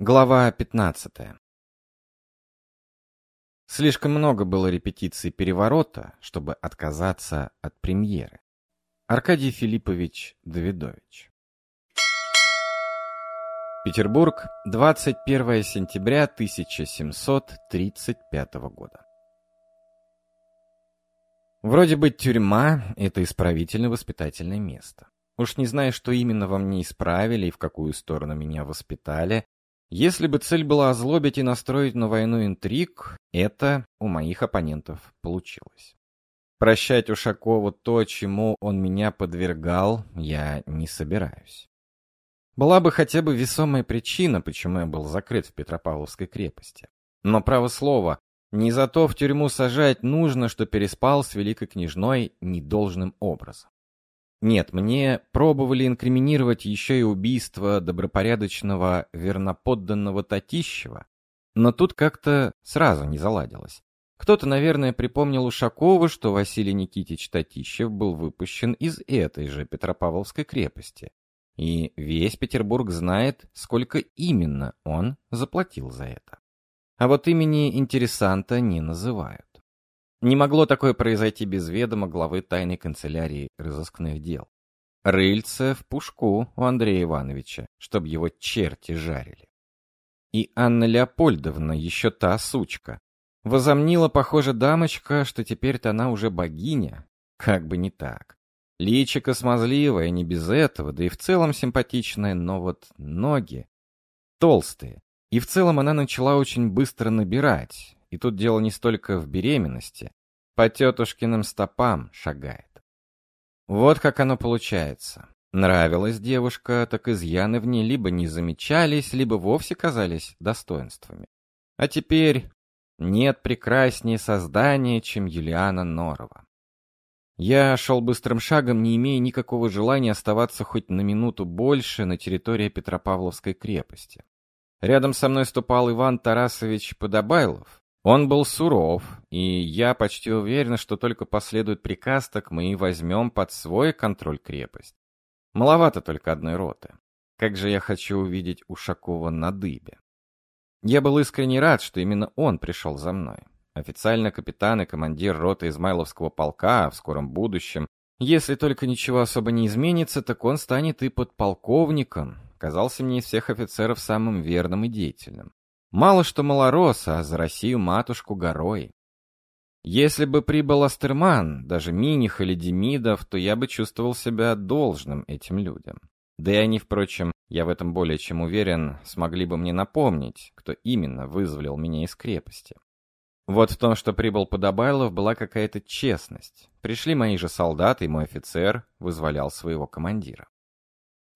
Глава 15. Слишком много было репетиций переворота, чтобы отказаться от премьеры. Аркадий Филиппович Давидович. Петербург, 21 сентября 1735 года. Вроде бы тюрьма — это исправительно-воспитательное место. Уж не знаю, что именно во мне исправили и в какую сторону меня воспитали, если бы цель была озлобить и настроить на войну интриг, это у моих оппонентов получилось. Прощать Ушакову то, чему он меня подвергал, я не собираюсь. Была бы хотя бы весомая причина, почему я был закрыт в Петропавловской крепости. Но, право слово, не за то в тюрьму сажать нужно, что переспал с великой княжной недолжным образом. Нет, мне пробовали инкриминировать еще и убийство добропорядочного верноподданного Татищева, но тут как-то сразу не заладилось. Кто-то, наверное, припомнил Ушакова, что Василий Никитич Татищев был выпущен из этой же Петропавловской крепости. И весь Петербург знает, сколько именно он заплатил за это. А вот имени интересанта не называют. Не могло такое произойти без ведома главы тайной канцелярии разыскных дел. Рыльце в пушку у Андрея Ивановича, чтобы его черти жарили. И Анна Леопольдовна, еще та сучка, возомнила, похоже, дамочка, что теперь-то она уже богиня. Как бы не так. Личико смазливое, не без этого, да и в целом симпатичное, но вот ноги толстые. И в целом она начала очень быстро набирать, и тут дело не столько в беременности, по тетушкиным стопам шагает. Вот как оно получается. Нравилась девушка, так изъяны в ней либо не замечались, либо вовсе казались достоинствами. А теперь нет прекраснее создания, чем Юлиана Норова. Я шел быстрым шагом, не имея никакого желания оставаться хоть на минуту больше на территории Петропавловской крепости. Рядом со мной ступал Иван Тарасович Подобайлов, он был суров, и я почти уверен, что только последует приказ, так мы и возьмем под свой контроль крепость. Маловато только одной роты. Как же я хочу увидеть Ушакова на дыбе. Я был искренне рад, что именно он пришел за мной. Официально капитан и командир роты Измайловского полка, а в скором будущем, если только ничего особо не изменится, так он станет и подполковником. Казался мне из всех офицеров самым верным и деятельным. Мало что малорос, а за Россию матушку горой. Если бы прибыл Астерман, даже Миних или Демидов, то я бы чувствовал себя должным этим людям. Да и они, впрочем, я в этом более чем уверен, смогли бы мне напомнить, кто именно вызволил меня из крепости. Вот в том, что прибыл Подобайлов, была какая-то честность. Пришли мои же солдаты, и мой офицер вызволял своего командира.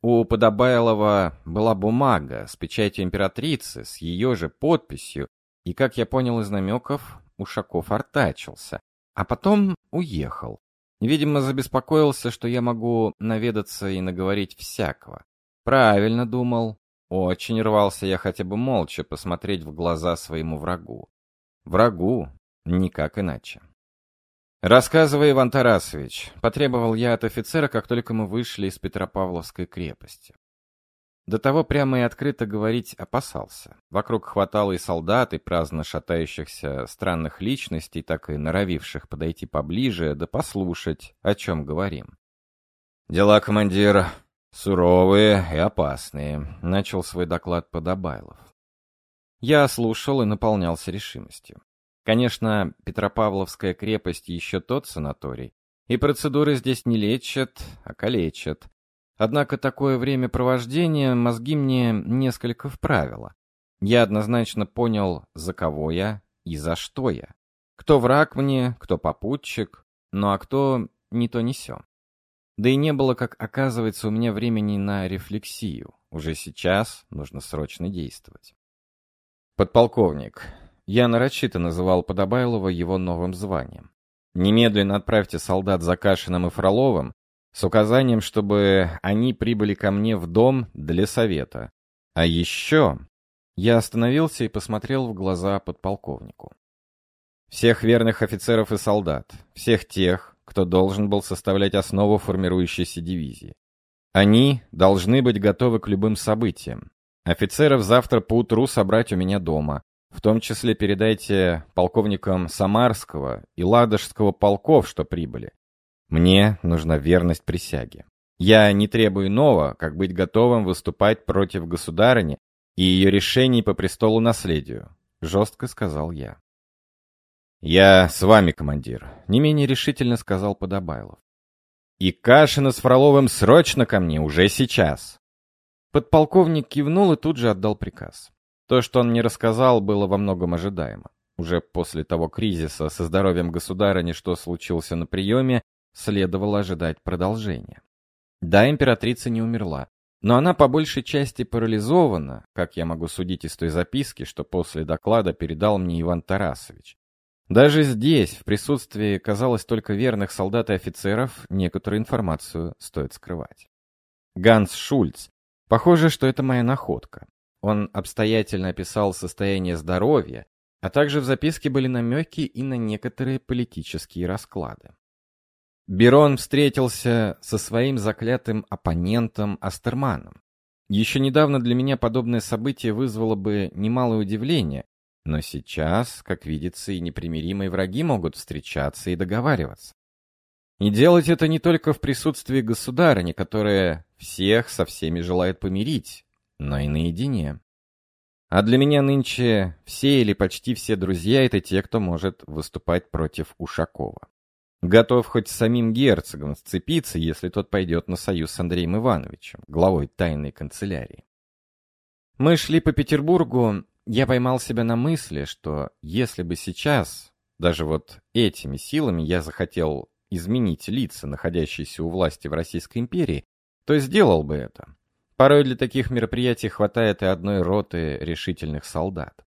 У Подобайлова была бумага с печатью императрицы, с ее же подписью, и, как я понял из намеков, Ушаков артачился, а потом уехал. Видимо, забеспокоился, что я могу наведаться и наговорить всякого. Правильно думал. Очень рвался я хотя бы молча посмотреть в глаза своему врагу. Врагу, никак иначе. «Рассказывай, Иван Тарасович», — потребовал я от офицера, как только мы вышли из Петропавловской крепости. До того прямо и открыто говорить опасался. Вокруг хватало и солдат, и праздно шатающихся странных личностей, так и норовивших подойти поближе, да послушать, о чем говорим. «Дела, командир, суровые и опасные», — начал свой доклад Подобайлов. Я слушал и наполнялся решимостью. Конечно, Петропавловская крепость еще тот санаторий, и процедуры здесь не лечат, а калечат. Однако такое времяпровождение мозги мне несколько вправило. Я однозначно понял, за кого я и за что я. Кто враг мне, кто попутчик, ну а кто не то не сё. Да и не было, как оказывается, у меня времени на рефлексию. Уже сейчас нужно срочно действовать. «Подполковник, я нарочито называл Подобайлова его новым званием. Немедленно отправьте солдат за Кашиным и Фроловым с указанием, чтобы они прибыли ко мне в дом для совета. А еще... Я остановился и посмотрел в глаза подполковнику. Всех верных офицеров и солдат, всех тех, кто должен был составлять основу формирующейся дивизии. Они должны быть готовы к любым событиям. Офицеров завтра поутру собрать у меня дома. В том числе передайте полковникам Самарского и Ладожского полков, что прибыли. Мне нужна верность присяге. Я не требую иного, как быть готовым выступать против государыни и ее решений по престолу наследию, жестко сказал я. «Я с вами, командир», — не менее решительно сказал Подобайлов. «И Кашина с Фроловым срочно ко мне, уже сейчас!» Подполковник кивнул и тут же отдал приказ. То, что он мне рассказал, было во многом ожидаемо. Уже после того кризиса со здоровьем государыни, что случился на приеме, следовало ожидать продолжения. Да, императрица не умерла, но она по большей части парализована, как я могу судить из той записки, что после доклада передал мне Иван Тарасович. Даже здесь, в присутствии, казалось, только верных солдат и офицеров, некоторую информацию стоит скрывать. Ганс Шульц. Похоже, что это моя находка. Он обстоятельно описал состояние здоровья, а также в записке были намеки и на некоторые политические расклады. Берон встретился со своим заклятым оппонентом Астерманом. Еще недавно для меня подобное событие вызвало бы немалое удивление, но сейчас, как видится, и непримиримые враги могут встречаться и договариваться. И делать это не только в присутствии государыни, которая всех со всеми желает помирить, но и наедине. А для меня нынче все или почти все друзья — это те, кто может выступать против Ушакова. Готов хоть с самим герцогом сцепиться, если тот пойдет на союз с Андреем Ивановичем, главой тайной канцелярии. Мы шли по Петербургу, я поймал себя на мысли, что если бы сейчас, даже вот этими силами, я захотел изменить лица, находящиеся у власти в Российской империи, то сделал бы это. Порой для таких мероприятий хватает и одной роты решительных солдат.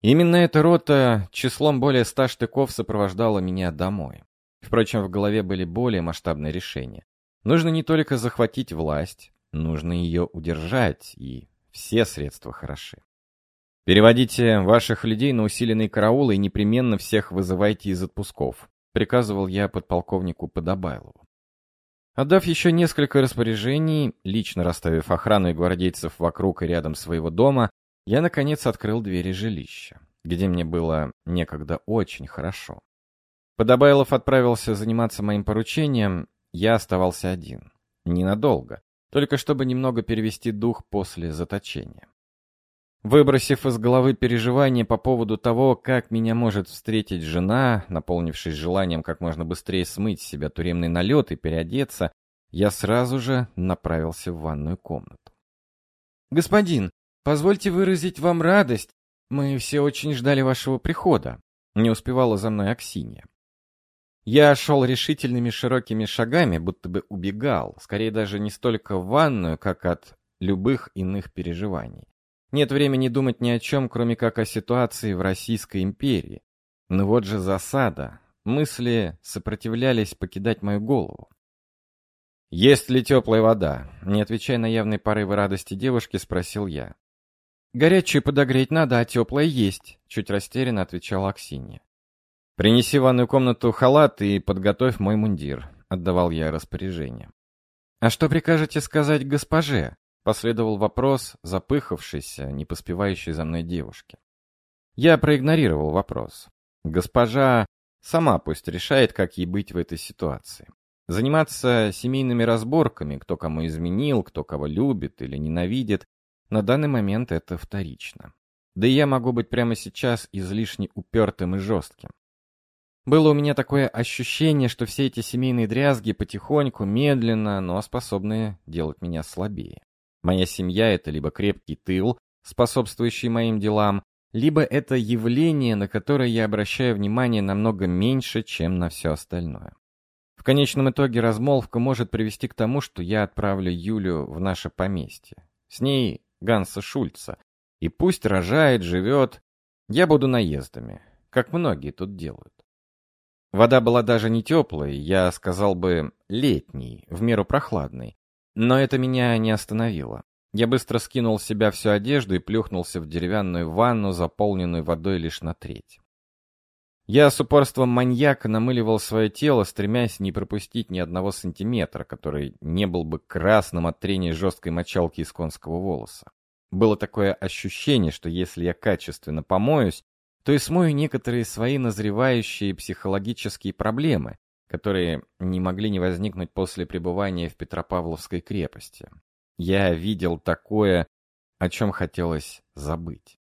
Именно эта рота числом более ста штыков сопровождала меня домой. Впрочем, в голове были более масштабные решения. Нужно не только захватить власть, нужно ее удержать, и все средства хороши. «Переводите ваших людей на усиленные караулы и непременно всех вызывайте из отпусков», приказывал я подполковнику Подобайлову. Отдав еще несколько распоряжений, лично расставив охрану и гвардейцев вокруг и рядом своего дома, я, наконец, открыл двери жилища, где мне было некогда очень хорошо. Подобайлов отправился заниматься моим поручением, я оставался один. Ненадолго, только чтобы немного перевести дух после заточения. Выбросив из головы переживания по поводу того, как меня может встретить жена, наполнившись желанием как можно быстрее смыть с себя тюремный налет и переодеться, я сразу же направился в ванную комнату. «Господин, позвольте выразить вам радость. Мы все очень ждали вашего прихода», — не успевала за мной Аксинья. Я шел решительными широкими шагами, будто бы убегал, скорее даже не столько в ванную, как от любых иных переживаний. Нет времени думать ни о чем, кроме как о ситуации в Российской империи. Но вот же засада. Мысли сопротивлялись покидать мою голову. «Есть ли теплая вода?» Не отвечая на явные порывы радости девушки, спросил я. «Горячую подогреть надо, а теплая есть», — чуть растерянно отвечала Аксинья. «Принеси в ванную комнату халат и подготовь мой мундир», — отдавал я распоряжение. «А что прикажете сказать госпоже?» Последовал вопрос, запыхавшийся, не поспевающий за мной девушки. Я проигнорировал вопрос. Госпожа сама пусть решает, как ей быть в этой ситуации. Заниматься семейными разборками, кто кому изменил, кто кого любит или ненавидит, на данный момент это вторично. Да и я могу быть прямо сейчас излишне упертым и жестким. Было у меня такое ощущение, что все эти семейные дрязги потихоньку, медленно, но способны делать меня слабее. Моя семья — это либо крепкий тыл, способствующий моим делам, либо это явление, на которое я обращаю внимание намного меньше, чем на все остальное. В конечном итоге размолвка может привести к тому, что я отправлю Юлю в наше поместье. С ней Ганса Шульца. И пусть рожает, живет. Я буду наездами, как многие тут делают. Вода была даже не теплой, я сказал бы летней, в меру прохладной. Но это меня не остановило. Я быстро скинул с себя всю одежду и плюхнулся в деревянную ванну, заполненную водой лишь на треть. Я с упорством маньяка намыливал свое тело, стремясь не пропустить ни одного сантиметра, который не был бы красным от трения жесткой мочалки из конского волоса. Было такое ощущение, что если я качественно помоюсь, то и смою некоторые свои назревающие психологические проблемы, которые не могли не возникнуть после пребывания в Петропавловской крепости. Я видел такое, о чем хотелось забыть.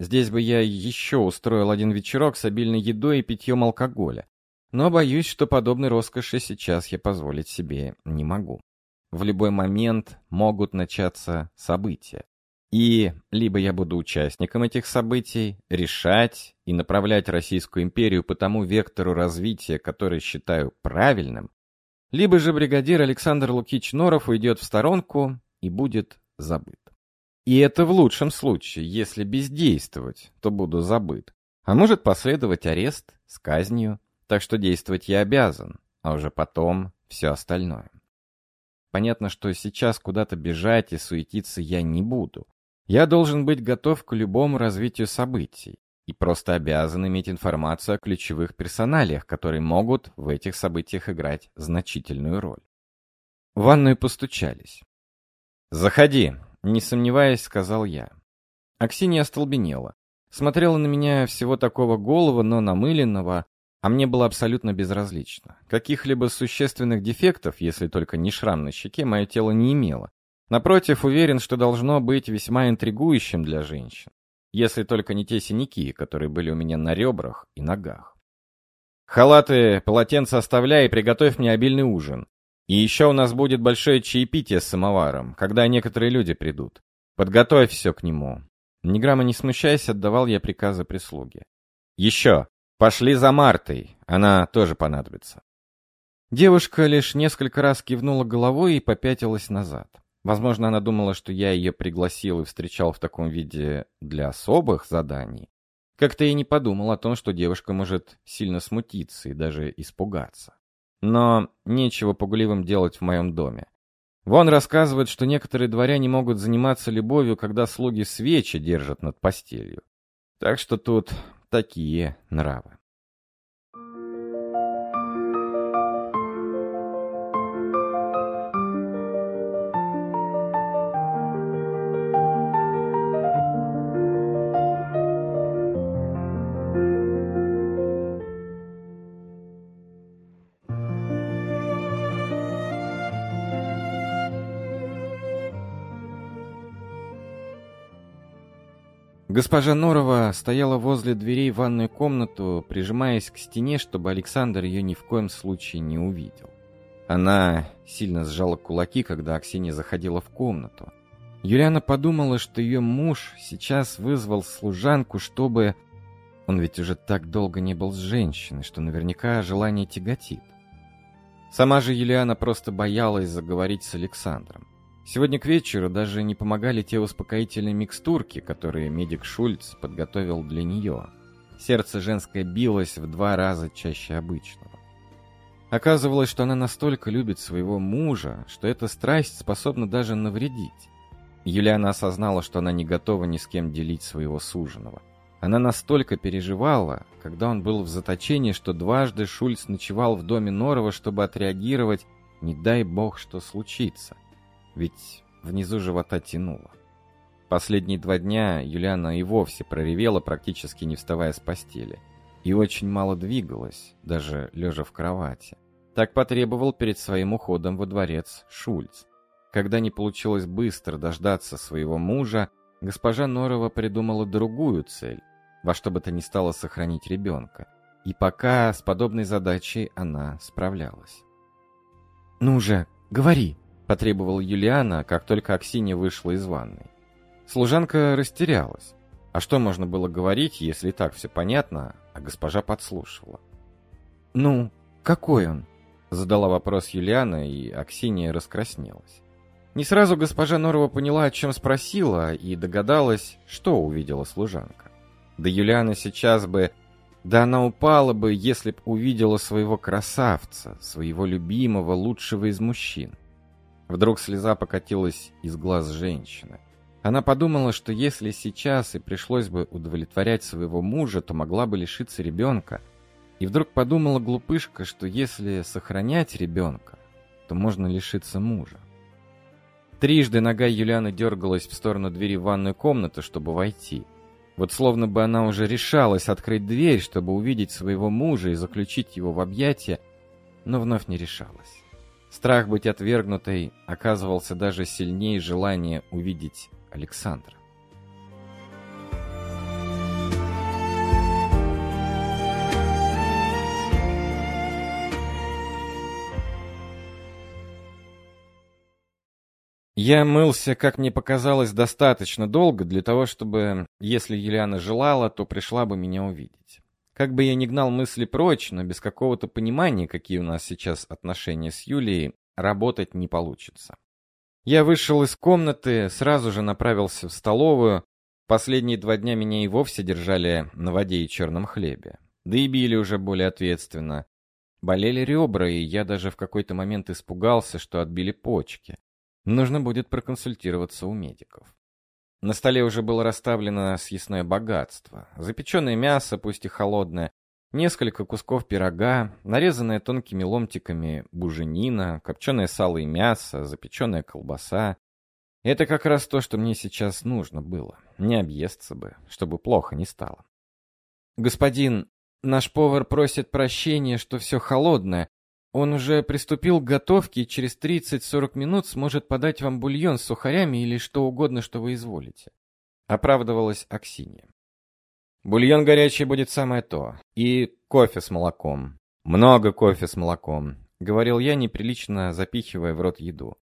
Здесь бы я еще устроил один вечерок с обильной едой и питьем алкоголя. Но боюсь, что подобной роскоши сейчас я позволить себе не могу. В любой момент могут начаться события. И либо я буду участником этих событий, решать и направлять Российскую империю по тому вектору развития, который считаю правильным, либо же бригадир Александр Лукич Норов уйдет в сторонку и будет забыт. И это в лучшем случае, если бездействовать, то буду забыт. А может последовать арест с казнью, так что действовать я обязан, а уже потом все остальное. Понятно, что сейчас куда-то бежать и суетиться я не буду. Я должен быть готов к любому развитию событий и просто обязан иметь информацию о ключевых персоналиях, которые могут в этих событиях играть значительную роль. В ванную постучались. «Заходи», — не сомневаясь, сказал я. Аксинья остолбенела. Смотрела на меня всего такого голого, но намыленного, а мне было абсолютно безразлично. Каких-либо существенных дефектов, если только не шрам на щеке, мое тело не имело. Напротив, уверен, что должно быть весьма интригующим для женщин. Если только не те синяки, которые были у меня на ребрах и ногах. Халаты, полотенца оставляй и приготовь мне обильный ужин. И еще у нас будет большое чаепитие с самоваром, когда некоторые люди придут. Подготовь все к нему. Ни грамма не смущаясь, отдавал я приказы прислуги. Еще, пошли за Мартой, она тоже понадобится. Девушка лишь несколько раз кивнула головой и попятилась назад. Возможно, она думала, что я ее пригласил и встречал в таком виде для особых заданий. Как-то и не подумал о том, что девушка может сильно смутиться и даже испугаться. Но нечего пугливым делать в моем доме. Вон рассказывают, что некоторые дворяне могут заниматься любовью, когда слуги свечи держат над постелью. Так что тут такие нравы. Госпожа Норова стояла возле дверей в ванную комнату, прижимаясь к стене, чтобы Александр ее ни в коем случае не увидел. Она сильно сжала кулаки, когда Аксинья заходила в комнату. Юлиана подумала, что ее муж сейчас вызвал служанку, чтобы... Он ведь уже так долго не был с женщиной, что наверняка желание тяготит. Сама же Юлиана просто боялась заговорить с Александром. Сегодня к вечеру даже не помогали те успокоительные микстурки, которые медик Шульц подготовил для нее. Сердце женское билось в два раза чаще обычного. Оказывалось, что она настолько любит своего мужа, что эта страсть способна даже навредить. Юлиана осознала, что она не готова ни с кем делить своего суженого. Она настолько переживала, когда он был в заточении, что дважды Шульц ночевал в доме Норова, чтобы отреагировать «не дай бог, что случится» ведь внизу живота тянуло. Последние два дня Юлиана и вовсе проревела, практически не вставая с постели. И очень мало двигалась, даже лежа в кровати. Так потребовал перед своим уходом во дворец Шульц. Когда не получилось быстро дождаться своего мужа, госпожа Норова придумала другую цель, во что бы то ни стало сохранить ребенка. И пока с подобной задачей она справлялась. «Ну же, говори!» Потребовал Юлиана, как только Аксинья вышла из ванной. Служанка растерялась. А что можно было говорить, если так все понятно, а госпожа подслушивала? «Ну, какой он?» Задала вопрос Юлиана, и Аксинья раскраснелась. Не сразу госпожа Норова поняла, о чем спросила, и догадалась, что увидела служанка. Да Юлиана сейчас бы... Да она упала бы, если б увидела своего красавца, своего любимого, лучшего из мужчин. Вдруг слеза покатилась из глаз женщины. Она подумала, что если сейчас и пришлось бы удовлетворять своего мужа, то могла бы лишиться ребенка. И вдруг подумала глупышка, что если сохранять ребенка, то можно лишиться мужа. Трижды нога Юлианы дергалась в сторону двери в ванную комнату, чтобы войти. Вот словно бы она уже решалась открыть дверь, чтобы увидеть своего мужа и заключить его в объятия, но вновь не решалась. Страх быть отвергнутой оказывался даже сильнее желания увидеть Александра. Я мылся, как мне показалось, достаточно долго для того, чтобы, если Юлиана желала, то пришла бы меня увидеть. Как бы я ни гнал мысли прочь, но без какого-то понимания, какие у нас сейчас отношения с Юлией, работать не получится. Я вышел из комнаты, сразу же направился в столовую. Последние два дня меня и вовсе держали на воде и черном хлебе. Да и били уже более ответственно. Болели ребра, и я даже в какой-то момент испугался, что отбили почки. Нужно будет проконсультироваться у медиков. На столе уже было расставлено съестное богатство. Запеченное мясо, пусть и холодное, несколько кусков пирога, нарезанное тонкими ломтиками буженина, копченое сало и мясо, запеченная колбаса. Это как раз то, что мне сейчас нужно было. Не объесться бы, чтобы плохо не стало. «Господин, наш повар просит прощения, что все холодное, он уже приступил к готовке и через 30-40 минут сможет подать вам бульон с сухарями или что угодно, что вы изволите. Оправдывалась Аксинья. Бульон горячий будет самое то. И кофе с молоком. Много кофе с молоком, говорил я, неприлично запихивая в рот еду.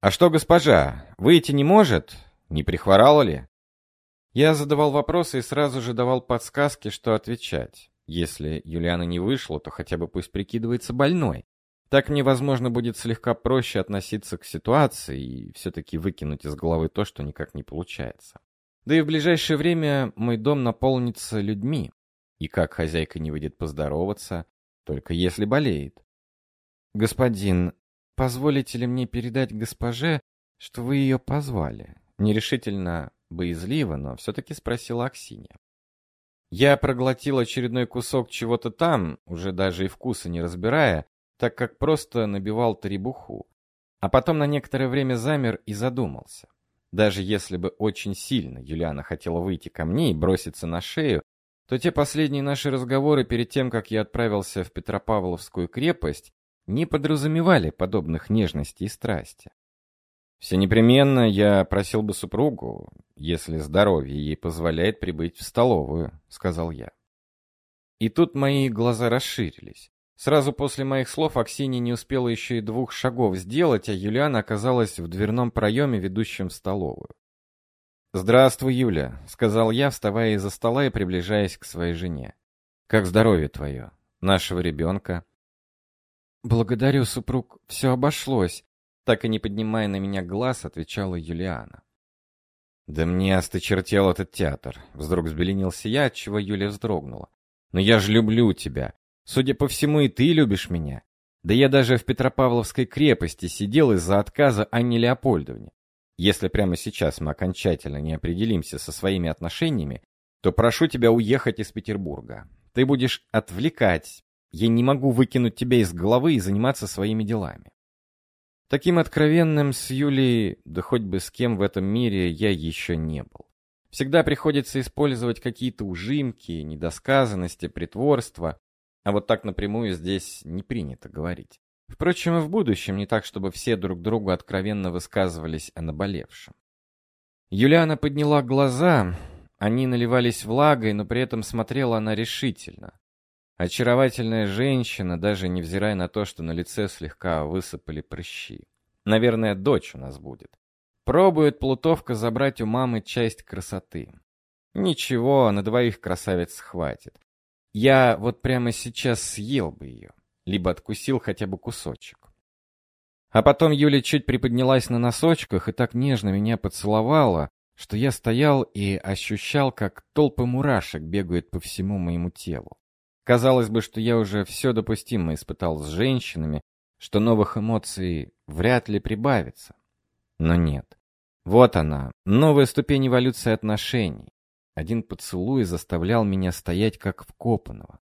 А что, госпожа, выйти не может? Не прихворала ли? Я задавал вопросы и сразу же давал подсказки, что отвечать. Если Юлиана не вышла, то хотя бы пусть прикидывается больной. Так мне, возможно, будет слегка проще относиться к ситуации и все-таки выкинуть из головы то, что никак не получается. Да и в ближайшее время мой дом наполнится людьми. И как хозяйка не выйдет поздороваться, только если болеет. «Господин, позволите ли мне передать госпоже, что вы ее позвали?» Нерешительно, боязливо, но все-таки спросила Аксинья. Я проглотил очередной кусок чего-то там, уже даже и вкуса не разбирая, так как просто набивал требуху. А потом на некоторое время замер и задумался. Даже если бы очень сильно Юлиана хотела выйти ко мне и броситься на шею, то те последние наши разговоры перед тем, как я отправился в Петропавловскую крепость, не подразумевали подобных нежностей и страсти. Все непременно я просил бы супругу, если здоровье ей позволяет прибыть в столовую, сказал я. И тут мои глаза расширились. Сразу после моих слов Аксинья не успела еще и двух шагов сделать, а Юлиана оказалась в дверном проеме, ведущем в столовую. «Здравствуй, Юля», — сказал я, вставая из-за стола и приближаясь к своей жене. «Как здоровье твое? Нашего ребенка?» «Благодарю, супруг, все обошлось. Так и не поднимая на меня глаз, отвечала Юлиана. «Да мне осточертел этот театр», — вдруг взбеленился я, отчего Юлия вздрогнула. «Но я же люблю тебя. Судя по всему, и ты любишь меня. Да я даже в Петропавловской крепости сидел из-за отказа Анне Леопольдовне. Если прямо сейчас мы окончательно не определимся со своими отношениями, то прошу тебя уехать из Петербурга. Ты будешь отвлекать. Я не могу выкинуть тебя из головы и заниматься своими делами. Таким откровенным с Юлей, да хоть бы с кем в этом мире, я еще не был. Всегда приходится использовать какие-то ужимки, недосказанности, притворства, а вот так напрямую здесь не принято говорить. Впрочем, и в будущем не так, чтобы все друг другу откровенно высказывались о наболевшем. Юлиана подняла глаза, они наливались влагой, но при этом смотрела она решительно. Очаровательная женщина, даже невзирая на то, что на лице слегка высыпали прыщи. Наверное, дочь у нас будет. Пробует плутовка забрать у мамы часть красоты. Ничего, на двоих красавец хватит. Я вот прямо сейчас съел бы ее. Либо откусил хотя бы кусочек. А потом Юля чуть приподнялась на носочках и так нежно меня поцеловала, что я стоял и ощущал, как толпы мурашек бегают по всему моему телу. Казалось бы, что я уже все допустимо испытал с женщинами, что новых эмоций вряд ли прибавится. Но нет. Вот она, новая ступень эволюции отношений. Один поцелуй заставлял меня стоять как вкопанного.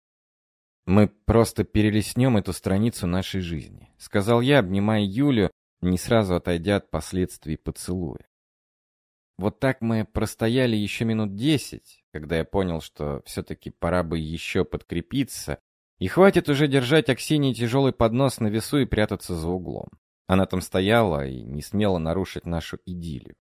«Мы просто перелистнем эту страницу нашей жизни», — сказал я, обнимая Юлю, не сразу отойдя от последствий поцелуя. Вот так мы простояли еще минут десять, когда я понял, что все-таки пора бы еще подкрепиться, и хватит уже держать Аксинии тяжелый поднос на весу и прятаться за углом. Она там стояла и не смела нарушить нашу идиллию.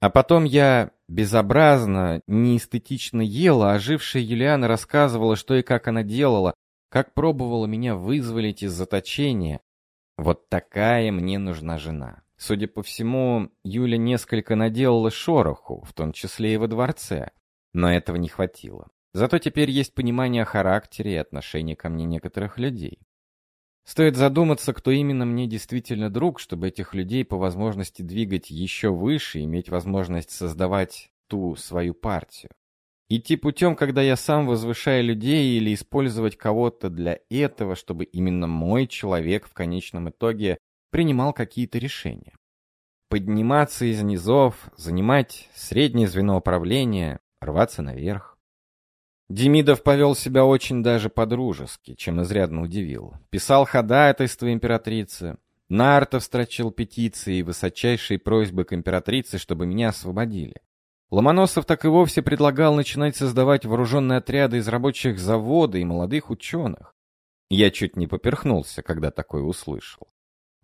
А потом я безобразно, неэстетично ела, а жившая Юлиана рассказывала, что и как она делала, как пробовала меня вызволить из заточения. Вот такая мне нужна жена. Судя по всему, Юля несколько наделала шороху, в том числе и во дворце. Но этого не хватило. Зато теперь есть понимание о характере и отношении ко мне некоторых людей. Стоит задуматься, кто именно мне действительно друг, чтобы этих людей по возможности двигать еще выше, иметь возможность создавать ту свою партию. Идти путем, когда я сам возвышаю людей, или использовать кого-то для этого, чтобы именно мой человек в конечном итоге принимал какие-то решения. Подниматься из низов, занимать среднее звено управления, рваться наверх. Демидов повел себя очень даже по-дружески, чем изрядно удивил. Писал ходатайство императрицы. Нартов строчил петиции и высочайшие просьбы к императрице, чтобы меня освободили. Ломоносов так и вовсе предлагал начинать создавать вооруженные отряды из рабочих завода и молодых ученых. Я чуть не поперхнулся, когда такое услышал.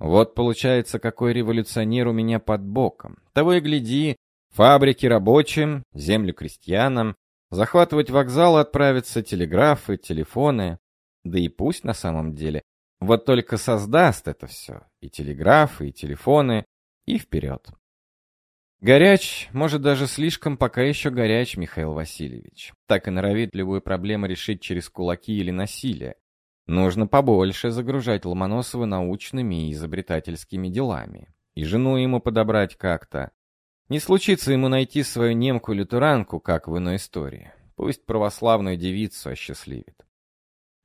Вот получается, какой революционер у меня под боком. Того и гляди, фабрики рабочим, землю крестьянам, Захватывать вокзал отправятся телеграфы, телефоны. Да и пусть на самом деле. Вот только создаст это все. И телеграфы, и телефоны, и вперед. Горяч, может даже слишком пока еще горяч Михаил Васильевич. Так и норовит любую проблему решить через кулаки или насилие. Нужно побольше загружать Ломоносова научными и изобретательскими делами. И жену ему подобрать как-то. Не случится ему найти свою немку-лютеранку, как в иной истории. Пусть православную девицу осчастливит.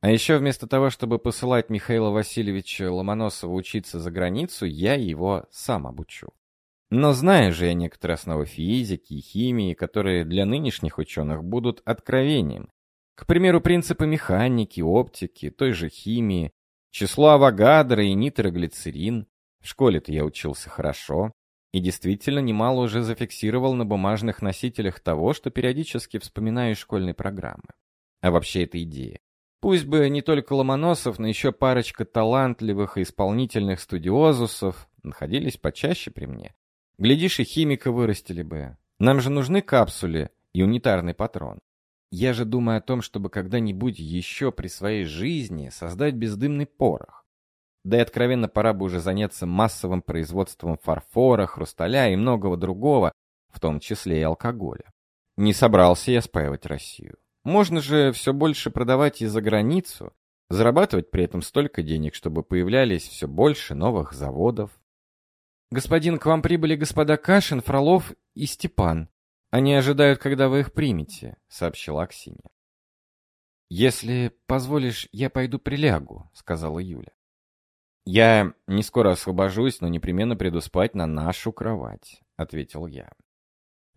А еще вместо того, чтобы посылать Михаила Васильевича Ломоносова учиться за границу, я его сам обучу. Но знаю же я некоторые основы физики и химии, которые для нынешних ученых будут откровением. К примеру, принципы механики, оптики, той же химии, число авогадро и нитроглицерин. В школе-то я учился хорошо, и действительно немало уже зафиксировал на бумажных носителях того, что периодически вспоминаю из школьной программы. А вообще это идея. Пусть бы не только Ломоносов, но еще парочка талантливых и исполнительных студиозусов находились почаще при мне. Глядишь, и химика вырастили бы. Нам же нужны капсули и унитарный патрон. Я же думаю о том, чтобы когда-нибудь еще при своей жизни создать бездымный порох. Да и откровенно пора бы уже заняться массовым производством фарфора, хрусталя и многого другого, в том числе и алкоголя. Не собрался я спаивать Россию. Можно же все больше продавать и за границу, зарабатывать при этом столько денег, чтобы появлялись все больше новых заводов. «Господин, к вам прибыли господа Кашин, Фролов и Степан. Они ожидают, когда вы их примете», — сообщила Аксинья. «Если позволишь, я пойду прилягу», — сказала Юля. «Я не скоро освобожусь, но непременно приду спать на нашу кровать», — ответил я.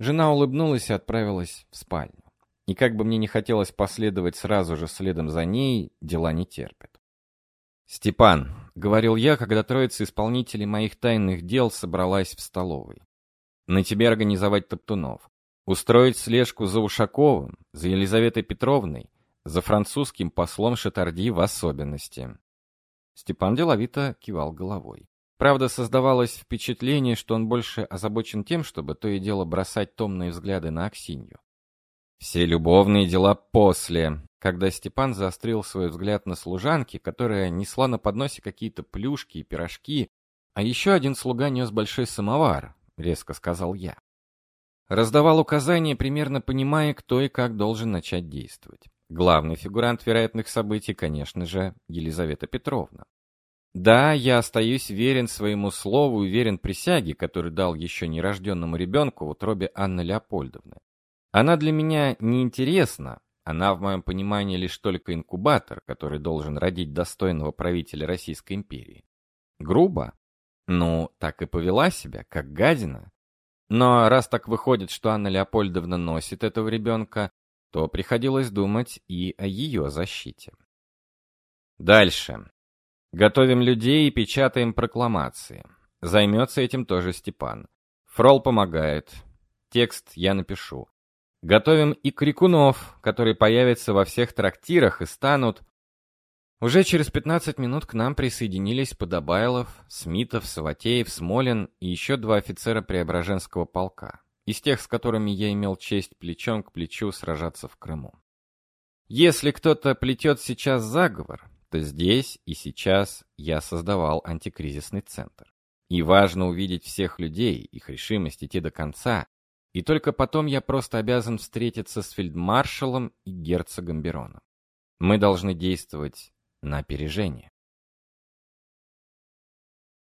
Жена улыбнулась и отправилась в спальню. И как бы мне не хотелось последовать сразу же следом за ней, дела не терпят. «Степан», — говорил я, когда троица исполнителей моих тайных дел собралась в столовой. «На тебе организовать Топтунов. Устроить слежку за Ушаковым, за Елизаветой Петровной, за французским послом Шатарди в особенности. Степан деловито кивал головой. Правда, создавалось впечатление, что он больше озабочен тем, чтобы то и дело бросать томные взгляды на Аксинью. Все любовные дела после, когда Степан заострил свой взгляд на служанке, которая несла на подносе какие-то плюшки и пирожки, а еще один слуга нес большой самовар, резко сказал я. Раздавал указания, примерно понимая, кто и как должен начать действовать. Главный фигурант вероятных событий, конечно же, Елизавета Петровна. Да, я остаюсь верен своему слову и верен присяге, который дал еще нерожденному ребенку в утробе Анны Леопольдовны. Она для меня неинтересна, она в моем понимании лишь только инкубатор, который должен родить достойного правителя Российской империи. Грубо? Ну, так и повела себя, как гадина. Но раз так выходит, что Анна Леопольдовна носит этого ребенка, то приходилось думать и о ее защите. Дальше. Готовим людей и печатаем прокламации. Займется этим тоже Степан. Фрол помогает. Текст я напишу. Готовим и крикунов, которые появятся во всех трактирах и станут... Уже через 15 минут к нам присоединились Подобайлов, Смитов, Саватеев, Смолин и еще два офицера Преображенского полка, из тех, с которыми я имел честь плечом к плечу сражаться в Крыму. Если кто-то плетет сейчас заговор, то здесь и сейчас я создавал антикризисный центр. И важно увидеть всех людей, их решимость идти до конца, и только потом я просто обязан встретиться с фельдмаршалом и герцогом Бероном. Мы должны действовать на опережение.